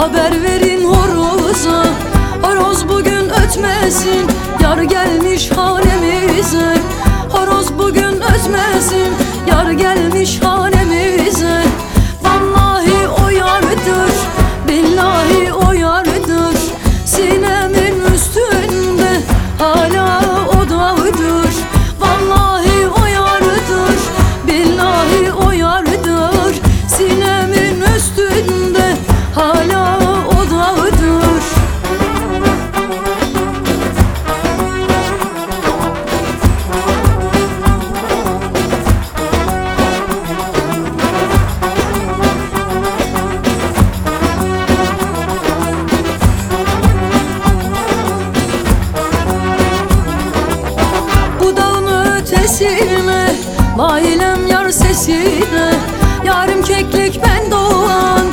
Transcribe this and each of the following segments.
Haber verin horoza Horoz bugün ötmesin. Yar gelmiş hanemize Horoz bugün ötmesin. Dağın ötesine Mailem yar sesine. Yarım keklik ben doğan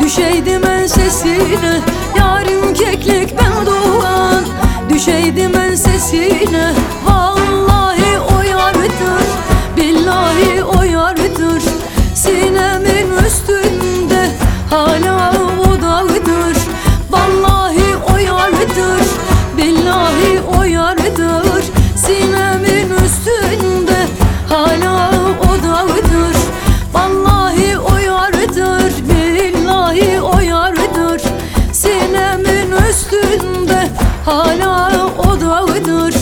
Düşeydim en sesine. Yarım keklik ben doğan Düşeydim en sesine. Vallahi o yardır Billahi o yardır Sinemin üstünde Hala o dağdır Vallahi o yardır Billahi o yardır Sinemin Hala o dağdır